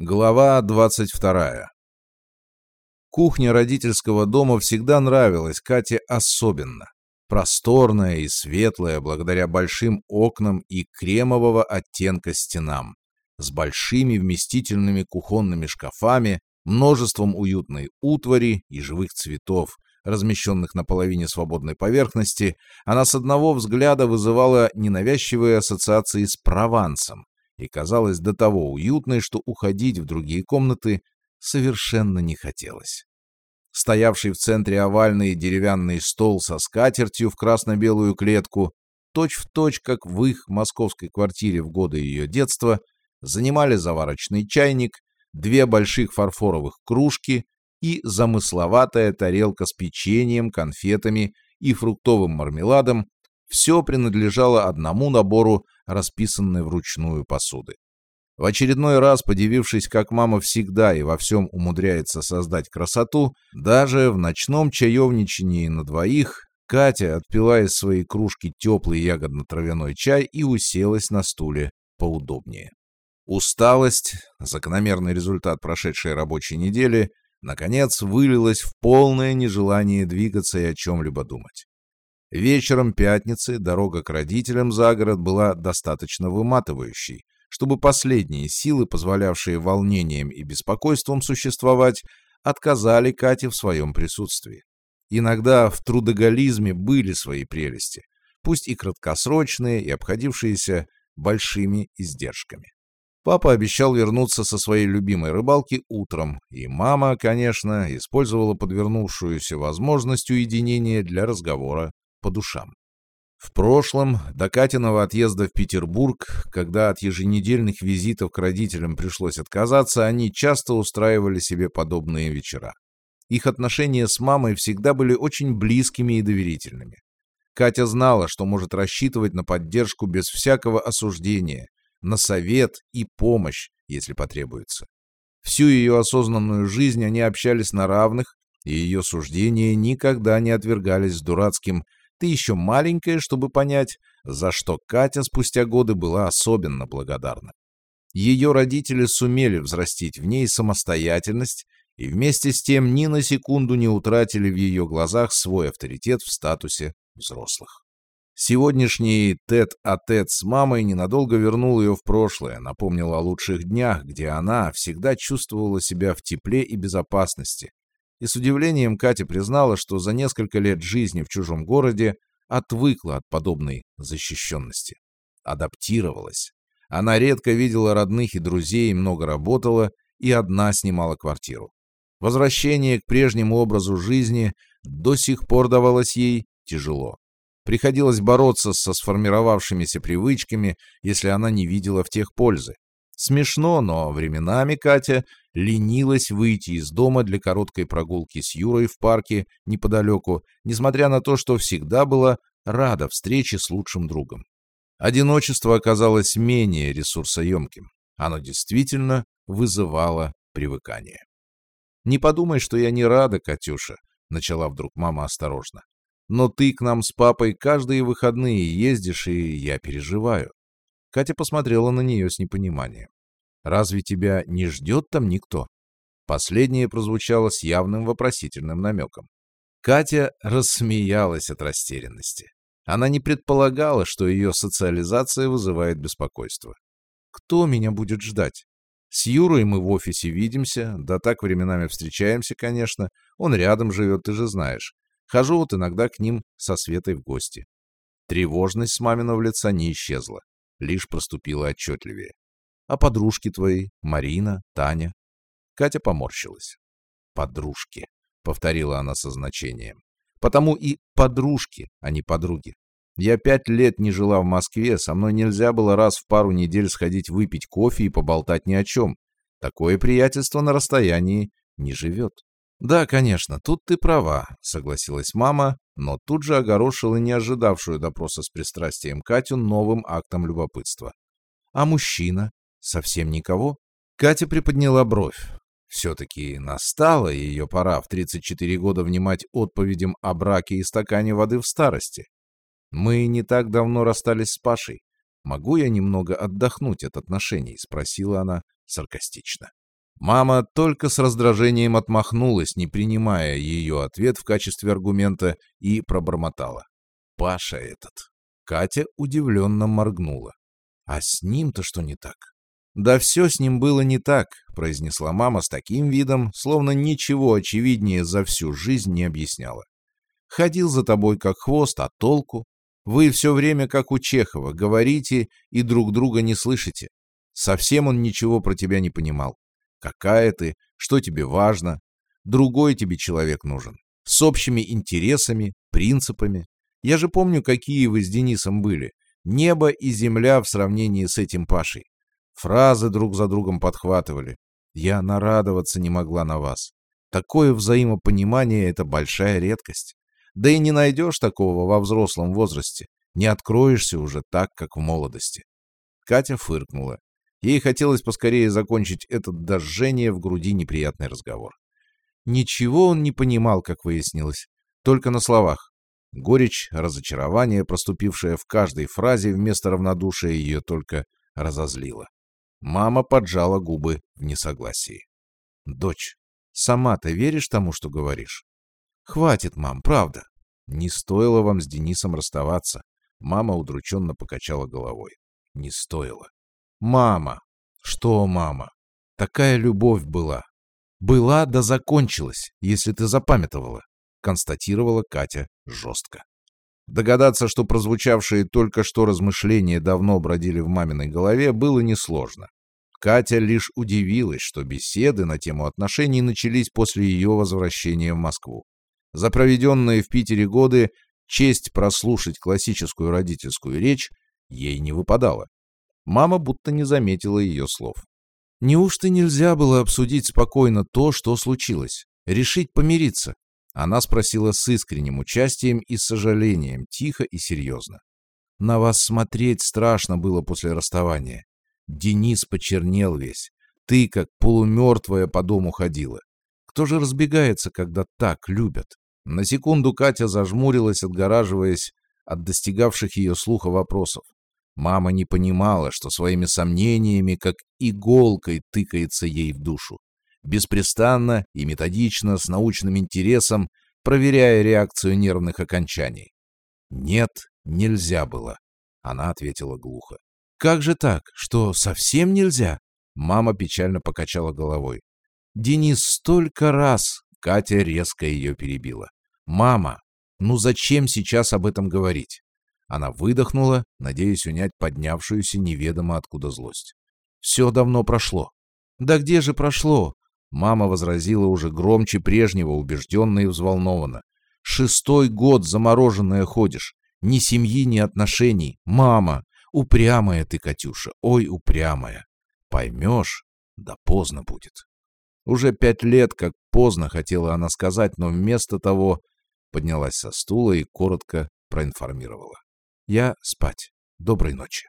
Глава 22. Кухня родительского дома всегда нравилась Кате особенно. Просторная и светлая, благодаря большим окнам и кремового оттенка стенам, с большими вместительными кухонными шкафами, множеством уютной утвари и живых цветов, размещенных на половине свободной поверхности, она с одного взгляда вызывала ненавязчивые ассоциации с Провансом, и казалась до того уютной, что уходить в другие комнаты совершенно не хотелось. Стоявший в центре овальный деревянный стол со скатертью в красно-белую клетку, точь-в-точь, точь, как в их московской квартире в годы ее детства, занимали заварочный чайник, две больших фарфоровых кружки и замысловатая тарелка с печеньем, конфетами и фруктовым мармеладом, все принадлежало одному набору расписанной вручную посуды. В очередной раз, подивившись, как мама всегда и во всем умудряется создать красоту, даже в ночном чаевничании на двоих Катя отпила из своей кружки теплый ягодно-травяной чай и уселась на стуле поудобнее. Усталость, закономерный результат прошедшей рабочей недели, наконец вылилась в полное нежелание двигаться и о чем-либо думать. Вечером пятницы дорога к родителям за город была достаточно выматывающей, чтобы последние силы, позволявшие волнением и беспокойством существовать, отказали Кате в своем присутствии. Иногда в трудоголизме были свои прелести, пусть и краткосрочные, и обходившиеся большими издержками. Папа обещал вернуться со своей любимой рыбалки утром, и мама, конечно, использовала подвернувшуюся возможность уединения для разговора по душам. В прошлом, до Катиного отъезда в Петербург, когда от еженедельных визитов к родителям пришлось отказаться, они часто устраивали себе подобные вечера. Их отношения с мамой всегда были очень близкими и доверительными. Катя знала, что может рассчитывать на поддержку без всякого осуждения, на совет и помощь, если потребуется. Всю ее осознанную жизнь они общались на равных, и ее суждения никогда не отвергались с дурацким ты еще маленькая, чтобы понять, за что Катя спустя годы была особенно благодарна. Ее родители сумели взрастить в ней самостоятельность и вместе с тем ни на секунду не утратили в ее глазах свой авторитет в статусе взрослых. Сегодняшний тет-а-тет с мамой ненадолго вернул ее в прошлое, напомнил о лучших днях, где она всегда чувствовала себя в тепле и безопасности, и с удивлением Катя признала, что за несколько лет жизни в чужом городе отвыкла от подобной защищенности. Адаптировалась. Она редко видела родных и друзей, много работала и одна снимала квартиру. Возвращение к прежнему образу жизни до сих пор давалось ей тяжело. Приходилось бороться со сформировавшимися привычками, если она не видела в тех пользы. Смешно, но временами Катя ленилась выйти из дома для короткой прогулки с Юрой в парке неподалеку, несмотря на то, что всегда была рада встрече с лучшим другом. Одиночество оказалось менее ресурсоемким. Оно действительно вызывало привыкание. «Не подумай, что я не рада, Катюша», — начала вдруг мама осторожно. «Но ты к нам с папой каждые выходные ездишь, и я переживаю. Катя посмотрела на нее с непониманием. «Разве тебя не ждет там никто?» Последнее прозвучало с явным вопросительным намеком. Катя рассмеялась от растерянности. Она не предполагала, что ее социализация вызывает беспокойство. «Кто меня будет ждать? С Юрой мы в офисе видимся, да так временами встречаемся, конечно. Он рядом живет, ты же знаешь. Хожу вот иногда к ним со Светой в гости». Тревожность с маминого лица не исчезла лишь проступила отчетливее. «А подружки твои? Марина, Таня?» Катя поморщилась. «Подружки», — повторила она со значением. «Потому и подружки, а не подруги. Я пять лет не жила в Москве, со мной нельзя было раз в пару недель сходить выпить кофе и поболтать ни о чем. Такое приятельство на расстоянии не живет». «Да, конечно, тут ты права», — согласилась мама, но тут же огорошила не ожидавшую допроса с пристрастием Катю новым актом любопытства. «А мужчина? Совсем никого?» Катя приподняла бровь. Все-таки настала ее пора в 34 года внимать отповедям о браке и стакане воды в старости. «Мы не так давно расстались с Пашей. Могу я немного отдохнуть от отношений?» — спросила она саркастично. Мама только с раздражением отмахнулась, не принимая ее ответ в качестве аргумента, и пробормотала. «Паша этот». Катя удивленно моргнула. «А с ним-то что не так?» «Да все с ним было не так», — произнесла мама с таким видом, словно ничего очевиднее за всю жизнь не объясняла. «Ходил за тобой как хвост, а толку? Вы все время, как у Чехова, говорите и друг друга не слышите. Совсем он ничего про тебя не понимал какая ты, что тебе важно. Другой тебе человек нужен, с общими интересами, принципами. Я же помню, какие вы с Денисом были. Небо и земля в сравнении с этим Пашей. Фразы друг за другом подхватывали. Я нарадоваться не могла на вас. Такое взаимопонимание — это большая редкость. Да и не найдешь такого во взрослом возрасте. Не откроешься уже так, как в молодости. Катя фыркнула. Ей хотелось поскорее закончить этот дожжение в груди неприятный разговор. Ничего он не понимал, как выяснилось, только на словах. Горечь, разочарование, проступившее в каждой фразе вместо равнодушия, ее только разозлило. Мама поджала губы в несогласии. «Дочь, сама ты веришь тому, что говоришь?» «Хватит, мам, правда. Не стоило вам с Денисом расставаться». Мама удрученно покачала головой. «Не стоило. Мама. Что мама? Такая любовь была. Была да закончилась, если ты запамятовала, констатировала Катя жестко. Догадаться, что прозвучавшие только что размышления давно бродили в маминой голове, было несложно. Катя лишь удивилась, что беседы на тему отношений начались после ее возвращения в Москву. За проведенные в Питере годы честь прослушать классическую родительскую речь ей не выпадала. Мама будто не заметила ее слов. Неужто нельзя было обсудить спокойно то, что случилось? Решить помириться? Она спросила с искренним участием и сожалением, тихо и серьезно. На вас смотреть страшно было после расставания. Денис почернел весь. Ты, как полумертвая, по дому ходила. Кто же разбегается, когда так любят? На секунду Катя зажмурилась, отгораживаясь от достигавших ее слуха вопросов. Мама не понимала, что своими сомнениями, как иголкой, тыкается ей в душу. Беспрестанно и методично, с научным интересом, проверяя реакцию нервных окончаний. «Нет, нельзя было», — она ответила глухо. «Как же так? Что, совсем нельзя?» Мама печально покачала головой. «Денис столько раз...» — Катя резко ее перебила. «Мама, ну зачем сейчас об этом говорить? Она выдохнула, надеясь унять поднявшуюся неведомо откуда злость. «Все давно прошло». «Да где же прошло?» Мама возразила уже громче прежнего, убежденно и взволнованно. «Шестой год замороженная ходишь. Ни семьи, ни отношений. Мама! Упрямая ты, Катюша, ой, упрямая. Поймешь, да поздно будет». Уже пять лет, как поздно, хотела она сказать, но вместо того поднялась со стула и коротко проинформировала. Я спать. Доброй ночи.